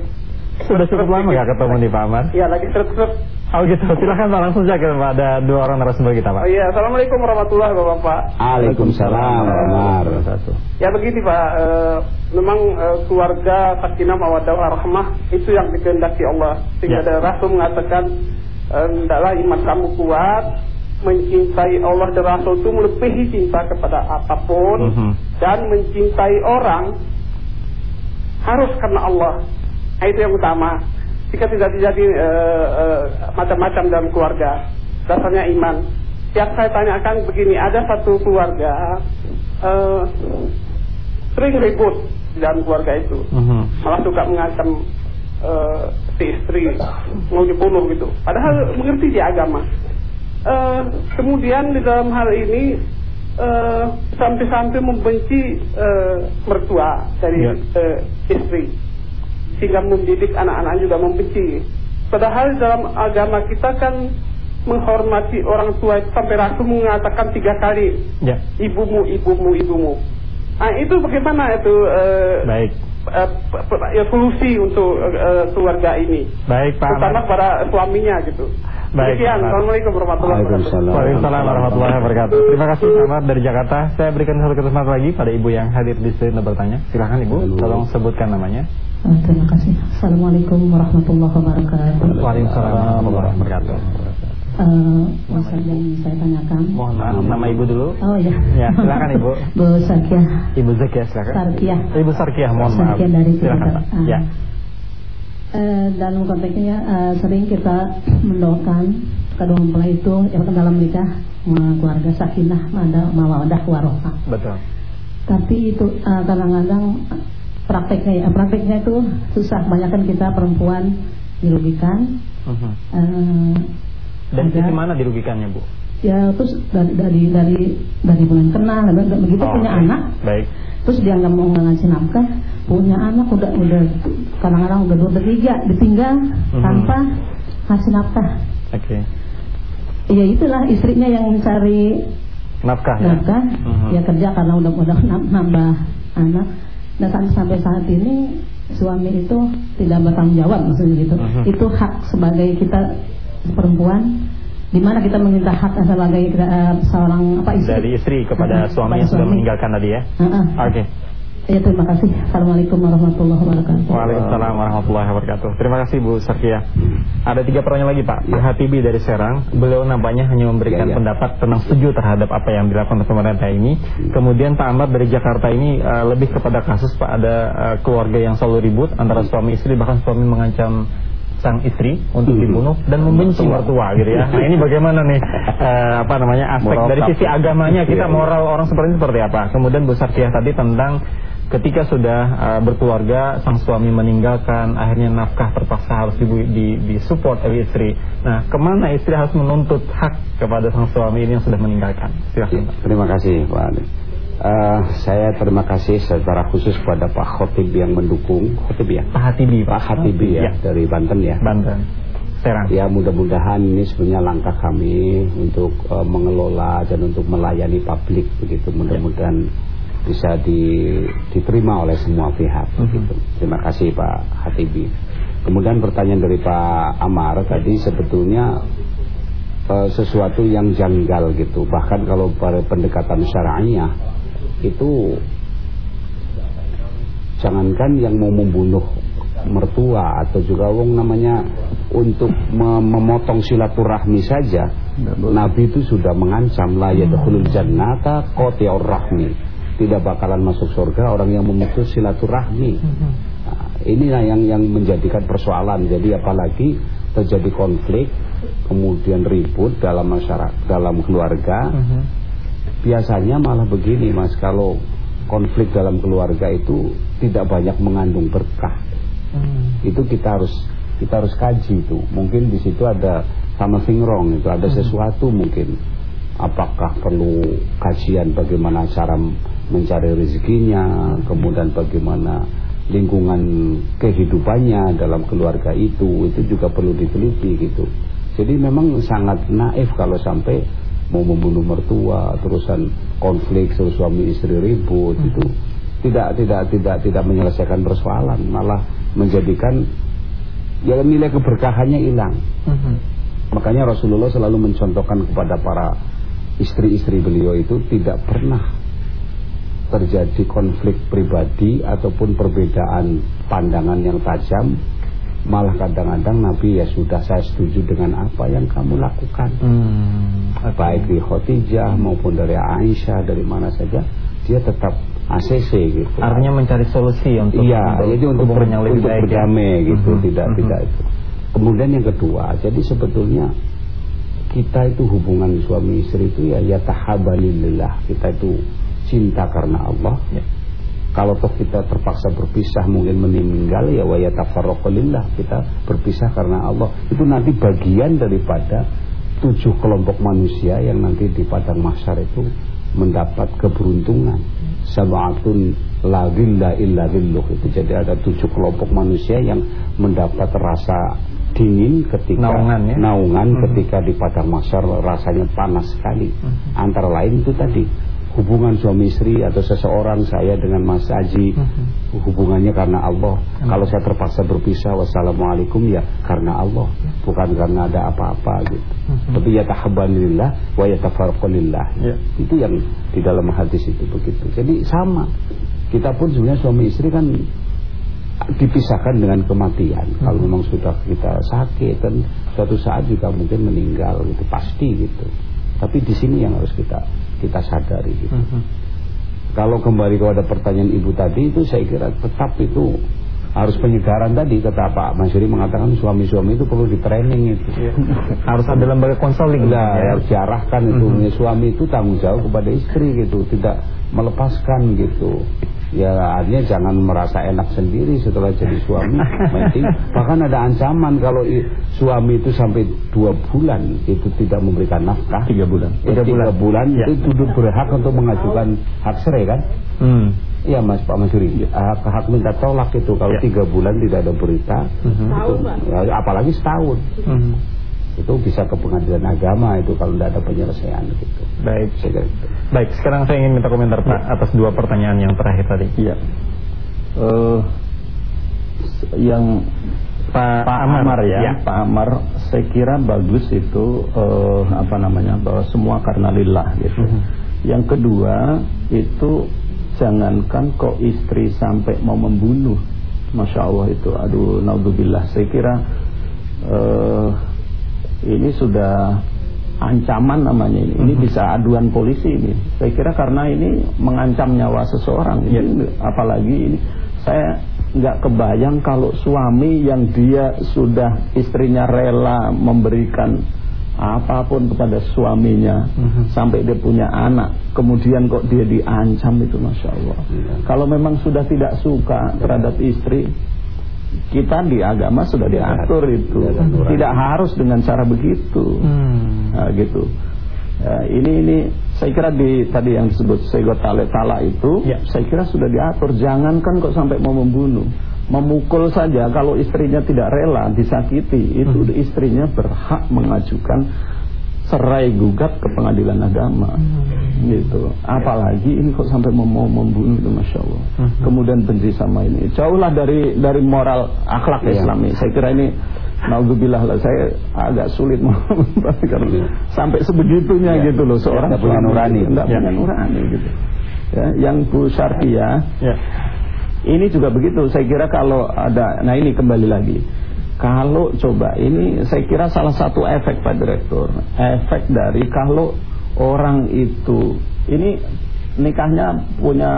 Sudah cukup lama gak ketemu nih Pak Amar? Iya lagi seret-seret. Oh gitu, silahkan Pak langsung saja Pak. Ada dua orang narasumber kita Pak. Oh iya, Assalamualaikum warahmatullahi wabarakatuh. Waalaikumsalam Amar. Ya begini Pak, e, memang e, keluarga sakinah mawaddah warahmah itu yang dikehendaki Allah. Sehingga Ya. ada Rasul mengatakan e, hendaklah iman kamu kuat, mencintai Allah dan Rasul itu melebihi cinta kepada apa pun Mhm. dan mencintai orang harus karena Allah. Nah, itu yang utama. Jika tidak terjadi eh, eh, macam-macam dalam keluarga, dasarnya iman. Yang saya tanyakan begini, ada satu keluarga eh, sering ribut dalam keluarga itu, Mhm. malah suka mengancam eh, si istri mau dibunuh gitu. Padahal mengerti di agama. Eh, kemudian di dalam hal ini eh, sampai-sampai membenci eh, mertua dari Ya. eh, istri sehingga mendidik anak-anak juga membenci. Padahal dalam agama kita kan menghormati orang tua sampai Rasul mengatakan tiga kali Ya. ibumu, ibumu, ibumu. Nah itu bagaimana itu eh, Baik. solusi untuk keluarga ini, Baik Pak terutama para suaminya gitu. Baik. Assalamualaikum warahmatullahi wabarakatuh. Waalaikumsalam. Warahmatullahi wabarakatuh. Terima kasih Amar dari Jakarta. Saya berikan satu kesempatan lagi pada ibu yang hadir di sini untuk bertanya. Silakan ibu, tolong sebutkan namanya. Oh, terima kasih. Assalamualaikum warahmatullahi wabarakatuh. Waalaikumsalam warahmatullahi wabarakatuh. Eh, Masalah yang saya tanyakan. Mohon maaf, nama ibu dulu. Oh ya. Ya, silakan ibu. Bu Sakia. Ibu Zakia silakan. Sarkiah. Ibu Sarkiah, mohon maaf. Sarkiah dari Cilacap. Pak. Ah. Ya. Eh, dalam konteksnya eh, sering kita mendoakan kedua mempelai itu yang dalam menikah eh, keluarga sakinah mada mawadah warohmah. Betul. Tapi itu eh, kadang-kadang prakteknya ya prakteknya itu susah. Banyak kan kita perempuan dirugikan. Mhm. eh, Dan ada- sisi mana dirugikannya bu? ya terus dari dari dari dari bulan kenal dan begitu Oh, punya oke. anak Baik. Terus dia nggak mau ngasih nafkah punya anak udah udah kadang-kadang udah dua tiga ditinggal Mhm. tanpa ngasih nafkah Oke. ya itulah istrinya yang mencari Nafkah ya. nafkah Mhm. dia kerja karena udah udah nam- nambah anak dan sampai sampai saat ini suami itu tidak bertanggung jawab maksudnya gitu Mhm. itu hak sebagai kita perempuan di mana kita meminta hak sebagai kita, eh, seorang apa istri Dari istri kepada Mhm, suami yang sudah meninggalkan tadi ya. Heeh. Oke. Ya terima kasih. Assalamualaikum warahmatullahi wabarakatuh. Waalaikumsalam warahmatullahi wabarakatuh. Terima kasih Bu Sarkia. Ada tiga pertanyaan lagi Pak. Pak Hatibi dari Serang. Beliau nampaknya hanya memberikan Ya, ya. pendapat tentang setuju terhadap apa yang dilakukan oleh pemerintah ini. Kemudian Pak Ahmad dari Jakarta ini eh, lebih kepada kasus Pak ada eh, keluarga yang selalu ribut antara suami istri bahkan suami mengancam sang istri untuk Hmm. dibunuh dan membenci mertua gitu ya. Nah ini bagaimana nih eh, apa namanya aspek Moral dari sisi agamanya kita Iya, moral orang seperti ini seperti apa? Kemudian Bu Sarkiah tadi tentang ketika sudah uh, berkeluarga sang suami meninggalkan akhirnya nafkah terpaksa harus di, di, disupport oleh istri. Nah ke mana istri harus menuntut hak kepada sang suami ini yang sudah meninggalkan? Silakan Pak. Terima kasih Pak Ali. Eh, saya terima kasih secara khusus kepada Pak Khotib yang mendukung Khotib ya Pak Hatibi Pak Hatibi ya, dari Banten ya Banten Serang. Ya mudah-mudahan ini sebenarnya langkah kami untuk eh, mengelola dan untuk melayani publik begitu mudah-mudahan bisa di- diterima oleh semua pihak begitu. Terima kasih Pak Hatibi. Kemudian pertanyaan dari Pak Amar tadi sebetulnya eh, sesuatu yang janggal gitu. Bahkan kalau pada pendekatan syara'iyah itu jangankan yang mau membunuh mertua atau juga wong namanya untuk me- memotong silaturahmi saja Nabi itu sudah mengancam la yadkhulul jannata qati'ur rahmi tidak bakalan masuk surga orang yang memutus silaturahmi. Nah, inilah yang yang menjadikan persoalan. Jadi apalagi terjadi konflik kemudian ribut dalam masyarakat dalam keluarga Mhm. Biasanya malah begini mas kalau konflik dalam keluarga itu tidak banyak mengandung berkah Hmm. itu kita harus kita harus kaji itu. Mungkin di situ ada something wrong itu, ada hmm. sesuatu mungkin. Apakah perlu kajian bagaimana cara mencari rezekinya, kemudian bagaimana lingkungan kehidupannya dalam keluarga itu, itu juga perlu diteliti gitu. Jadi memang sangat naif kalau sampai mau membunuh mertua, terusan konflik suami istri ribut hmm. itu tidak tidak tidak tidak menyelesaikan persoalan, malah menjadikan ya nilai keberkahannya hilang. Hmm. Makanya Rasulullah selalu mencontohkan kepada para istri-istri beliau itu tidak pernah terjadi konflik pribadi ataupun perbedaan pandangan yang tajam malah kadang-kadang Nabi ya sudah saya setuju dengan apa yang kamu lakukan hmm, baik di Khotijah maupun dari Aisyah dari mana saja dia tetap ACC gitu artinya mencari solusi untuk iya untuk, jadi untuk, ber, yang lebih untuk baik ya. berdamai ya? gitu hmm, tidak hmm. tidak itu kemudian yang kedua jadi sebetulnya kita itu hubungan suami istri itu ya ya tahabalillah kita itu cinta karena Allah ya kalau toh kita terpaksa berpisah mungkin meninggal ya wa yatafarraqulillah kita berpisah karena Allah itu nanti bagian daripada tujuh kelompok manusia yang nanti di padang mahsyar itu mendapat keberuntungan sab'atun la ghilla illa ghilluh itu jadi ada tujuh kelompok manusia yang mendapat rasa dingin ketika naungan, ya? naungan hmm. ketika di padang mahsyar rasanya panas sekali hmm. antara lain itu tadi hubungan suami istri atau seseorang saya dengan Mas Aji uh-huh. hubungannya karena Allah. Uh-huh. Kalau saya terpaksa berpisah wassalamualaikum ya karena Allah, bukan karena ada apa-apa gitu. Uh-huh. Tapi ya tahabbanillah wa yatafarqalillah. Yeah. Itu yang di dalam hadis itu begitu. Jadi sama. Kita pun sebenarnya suami istri kan dipisahkan dengan kematian. Hmm. Kalau memang sudah kita sakit dan suatu saat juga mungkin meninggal gitu pasti gitu. Tapi di sini yang harus kita kita sadari gitu. Uh -huh. Kalau kembali kepada pertanyaan ibu tadi itu saya kira tetap itu harus penyegaran tadi kata Pak Mas Yuri mengatakan suami-suami itu perlu di training itu ya. harus ada lembaga konseling nah, ya. harus diarahkan itu uh -huh. suami itu tanggung jawab kepada istri gitu tidak melepaskan gitu ya artinya jangan merasa enak sendiri setelah jadi suami bahkan ada ancaman kalau suami itu sampai dua bulan itu tidak memberikan nafkah tiga bulan tiga, tiga bulan, bulan ya. itu duduk berhak untuk mengajukan hak cerai kan hmm. Iya Mas Pak Masuri ya. hak, hak minta tolak itu kalau ya. tiga bulan tidak ada berita uh -huh. itu, ya, apalagi setahun uh -huh itu bisa ke pengadilan agama itu kalau tidak ada penyelesaian gitu. Baik. Gitu. Baik, sekarang saya ingin minta komentar Pak ya. atas dua pertanyaan yang terakhir tadi. Iya. Uh, yang Pak, Pak Amar, Amar ya. ya, Pak Amar, saya kira bagus itu uh, apa namanya bahwa semua karena lillah gitu. Uh mhm. -huh. Yang kedua itu jangankan kok istri sampai mau membunuh, masya Allah itu, aduh, naudzubillah. Saya kira uh, ini sudah ancaman namanya ini. Ini mhm. bisa aduan polisi ini. Saya kira karena ini mengancam nyawa seseorang. Ini, ya. apalagi ini saya nggak kebayang kalau suami yang dia sudah istrinya rela memberikan apa pun kepada suaminya uh mhm. -huh. sampai dia punya anak kemudian kok dia diancam itu masya Allah ya. kalau memang sudah tidak suka terhadap istri kita di agama sudah diatur itu. tidak harus dengan cara begitu. Hmm. nah, gitu. Ya, ini ini saya kira di tadi yang disebut segot tale tala itu ya. saya kira sudah diatur. Jangankan kok sampai mau membunuh. Memukul saja kalau istrinya tidak rela disakiti. Itu hmm. istrinya berhak mengajukan serai gugat ke pengadilan agama hmm. gitu apalagi ini kok sampai mau, membunuh itu masya Allah hmm. kemudian benci sama ini jauhlah dari dari moral akhlak yeah. Islami saya kira ini Naudzubillah lah saya agak sulit karena yeah. sampai sebegitunya yeah. gitu loh seorang yeah, punya nurani tidak yeah. punya nurani gitu ya yang Bu Syarkia yeah. ini juga begitu saya kira kalau ada nah ini kembali lagi kalau coba ini saya kira salah satu efek Pak Direktur Efek dari kalau orang itu Ini nikahnya punya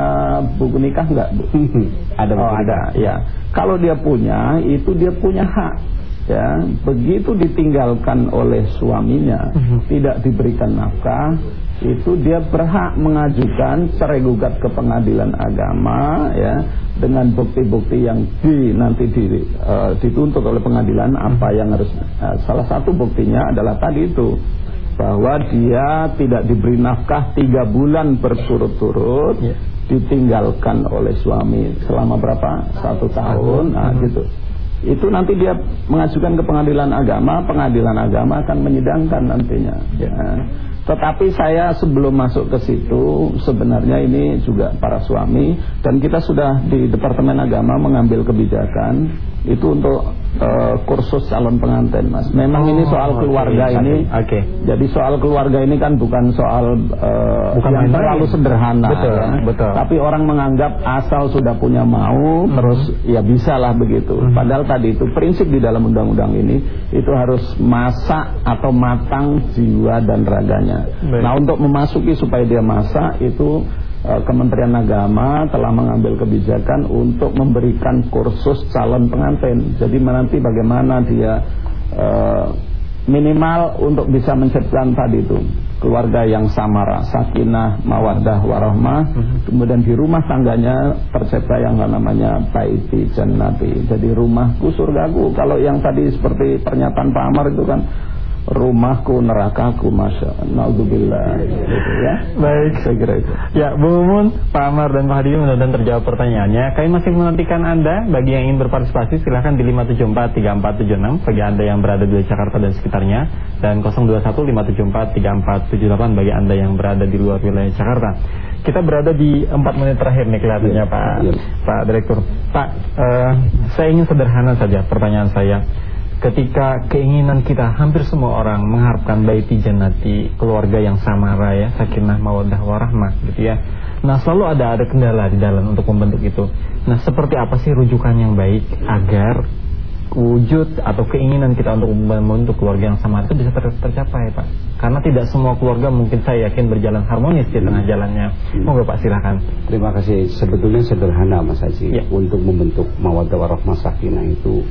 buku nikah enggak Bu? ada oh, ada ya Kalau dia punya itu dia punya hak ya begitu ditinggalkan oleh suaminya uh-huh. tidak diberikan nafkah itu dia berhak mengajukan cerai gugat ke pengadilan agama ya dengan bukti-bukti yang di nanti di, uh, dituntut oleh pengadilan apa yang harus uh, salah satu buktinya adalah tadi itu bahwa dia tidak diberi nafkah tiga bulan berturut-turut yeah. ditinggalkan oleh suami selama berapa satu tahun nah hmm. gitu itu nanti dia mengajukan ke pengadilan agama pengadilan agama akan menyidangkan nantinya ya. Tetapi saya sebelum masuk ke situ sebenarnya ini juga para suami dan kita sudah di Departemen Agama mengambil kebijakan itu untuk uh, kursus calon pengantin Mas. Memang oh, ini soal keluarga okay, ini. Oke. Okay. Jadi soal keluarga ini kan bukan soal uh, bukan yang terlalu sederhana betul, ya. Betul. Tapi orang menganggap asal sudah punya mau hmm. terus ya bisalah begitu. Hmm. Padahal tadi itu prinsip di dalam undang-undang ini itu harus masak atau matang jiwa dan raganya. Baik. Nah untuk memasuki supaya dia masak itu Kementerian Agama telah mengambil kebijakan untuk memberikan kursus calon pengantin. Jadi nanti bagaimana dia uh, minimal untuk bisa menciptakan tadi itu keluarga yang samara, sakinah, mawaddah, warahmah. Mhm. Kemudian di rumah tangganya tercipta yang namanya baiti jannati. Jadi rumahku surgaku. Kalau yang tadi seperti pernyataan Pak Amar itu kan rumahku nerakaku masya naudzubillah. Ya? Baik. Saya kira itu. Ya Bu Mumun Pak Amar dan Pak Hadi mudah-mudahan terjawab pertanyaannya. Kami masih menantikan Anda. Bagi yang ingin berpartisipasi silahkan di 5743476 bagi Anda yang berada di Jakarta dan sekitarnya. Dan 0215743478 bagi Anda yang berada di luar wilayah Jakarta. Kita berada di 4 menit terakhir nih kelihatannya ya, Pak. Ya. Pak Direktur. Pak uh, saya ingin sederhana saja pertanyaan saya ketika keinginan kita hampir semua orang mengharapkan baiti jannati keluarga yang samara ya sakinah mawaddah warahmah gitu ya. Nah selalu ada ada kendala di dalam untuk membentuk itu. Nah seperti apa sih rujukan yang baik agar wujud atau keinginan kita untuk membentuk keluarga yang sama itu bisa ter tercapai Pak? Karena tidak semua keluarga mungkin saya yakin berjalan harmonis di tengah jalannya. Moga Pak silakan. Terima kasih. Sebetulnya sederhana Mas Haji. Ya. untuk membentuk mawaddah warahmah sakinah itu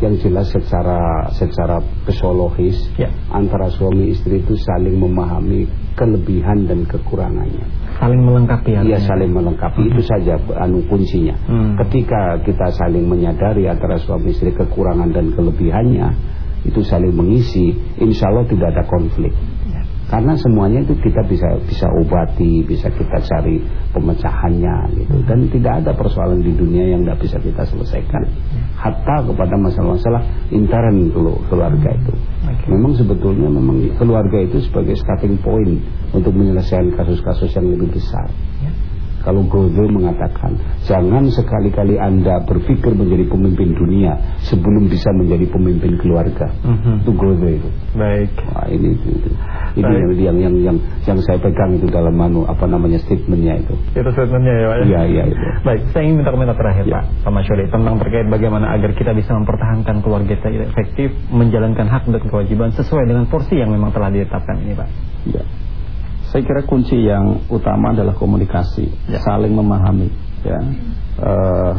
yang jelas secara secara psikologis ya. antara suami istri itu saling memahami kelebihan dan kekurangannya. Saling melengkapi Iya, saling melengkapi hmm. itu saja anu kuncinya. Hmm. Ketika kita saling menyadari antara suami istri kekurangan dan kelebihannya, itu saling mengisi, insya Allah tidak ada konflik. Karena semuanya itu kita bisa bisa obati, bisa kita cari pemecahannya gitu. Dan tidak ada persoalan di dunia yang tidak bisa kita selesaikan. Hatta kepada masalah-masalah intern keluarga itu. Memang sebetulnya memang keluarga itu sebagai starting point untuk menyelesaikan kasus-kasus yang lebih besar. Kalau Godel mengatakan, jangan sekali-kali Anda berpikir menjadi pemimpin dunia sebelum bisa menjadi pemimpin keluarga. Mm -hmm. Itu Godel itu. Baik. Wah, ini itu. itu. Ini yang, yang yang yang yang saya pegang itu dalam manu apa namanya statementnya itu. Itu statementnya ya Pak. Ya? Iya iya itu. Baik, saya ingin minta komentar terakhir ya. Pak Pak Masyuri tentang terkait bagaimana agar kita bisa mempertahankan keluarga kita efektif menjalankan hak dan kewajiban sesuai dengan porsi yang memang telah ditetapkan ini Pak. Iya. Saya kira kunci yang utama adalah komunikasi, ya. saling memahami. Ya, uh,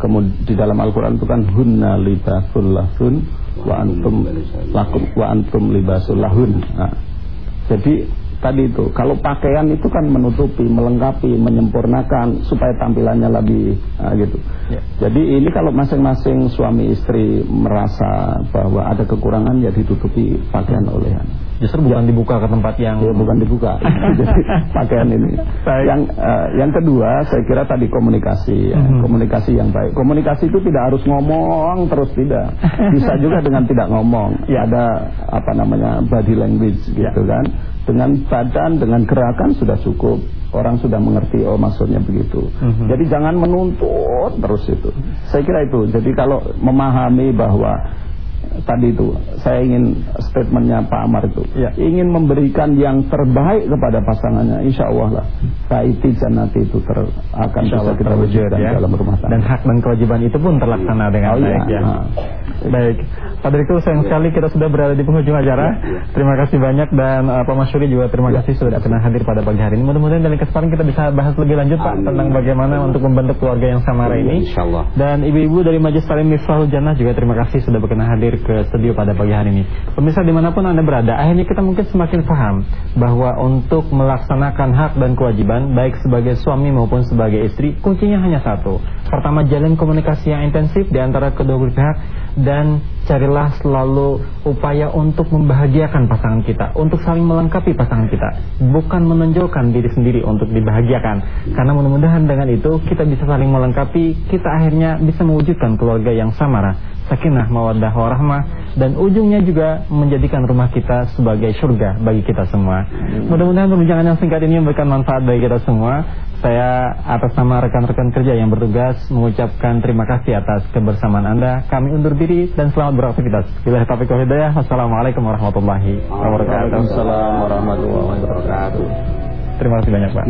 kemudian di dalam Al-Quran itu kan hunna libasul lahun wa antum lakum wa antum libasul lahun. Nah, jadi tadi itu kalau pakaian itu kan menutupi, melengkapi, menyempurnakan supaya tampilannya lebih nah, gitu. Ya. Jadi ini kalau masing-masing suami istri merasa bahwa ada kekurangan ya ditutupi pakaian olehan. Justru bukan ya. dibuka ke tempat yang ya, bukan dibuka. Jadi pakaian ini. Baik. Yang uh, yang kedua saya kira tadi komunikasi ya. Mm -hmm. Komunikasi yang baik. Komunikasi itu tidak harus ngomong terus tidak. Bisa juga dengan tidak ngomong. Ya ada apa namanya body language gitu ya. kan. Dengan badan, dengan gerakan sudah cukup. Orang sudah mengerti oh maksudnya begitu. Mm -hmm. Jadi jangan menuntut terus itu. Saya kira itu. Jadi kalau memahami bahwa tadi itu saya ingin statementnya Pak Amar itu ya. ingin memberikan yang terbaik kepada pasangannya insya Allah lah kaiti jannati itu ter, akan insya bisa kita wujudkan ya. dalam rumah tangga dan hak dan kewajiban itu pun terlaksana dengan oh, baik ya, ya. Nah. baik Pak Direktur sayang sekali kita sudah berada di penghujung acara ya, ya. terima kasih banyak dan uh, Pak Masyuri juga terima ya. kasih sudah pernah hadir pada pagi hari ini mudah-mudahan dalam kesempatan kita bisa bahas lebih lanjut Pak Amin. tentang bagaimana Amin. untuk membentuk keluarga yang samara ini dan ibu-ibu dari Majelis Salim Miftahul Jannah juga terima kasih sudah berkenan hadir ke studio pada pagi hari ini. Pemirsa di mana pun Anda berada, akhirnya kita mungkin semakin paham bahwa untuk melaksanakan hak dan kewajiban, baik sebagai suami maupun sebagai istri, kuncinya hanya satu. Pertama, jalin komunikasi yang intensif di antara kedua belah pihak dan carilah selalu upaya untuk membahagiakan pasangan kita, untuk saling melengkapi pasangan kita, bukan menonjolkan diri sendiri untuk dibahagiakan. Karena mudah-mudahan dengan itu kita bisa saling melengkapi, kita akhirnya bisa mewujudkan keluarga yang samara, sakinah, mawaddah, warahmah dan ujungnya juga menjadikan rumah kita sebagai surga bagi kita semua. Hmm. Mudah-mudahan perbincangan yang singkat ini memberikan manfaat bagi kita semua. Saya atas nama rekan-rekan kerja yang bertugas mengucapkan terima kasih atas kebersamaan Anda. Kami undur diri dan selamat beraktivitas. Bila taufiq wal hidayah. Wassalamualaikum warahmatullahi wabarakatuh. Waalaikumsalam warahmatullahi wabarakatuh. Terima kasih banyak, Pak.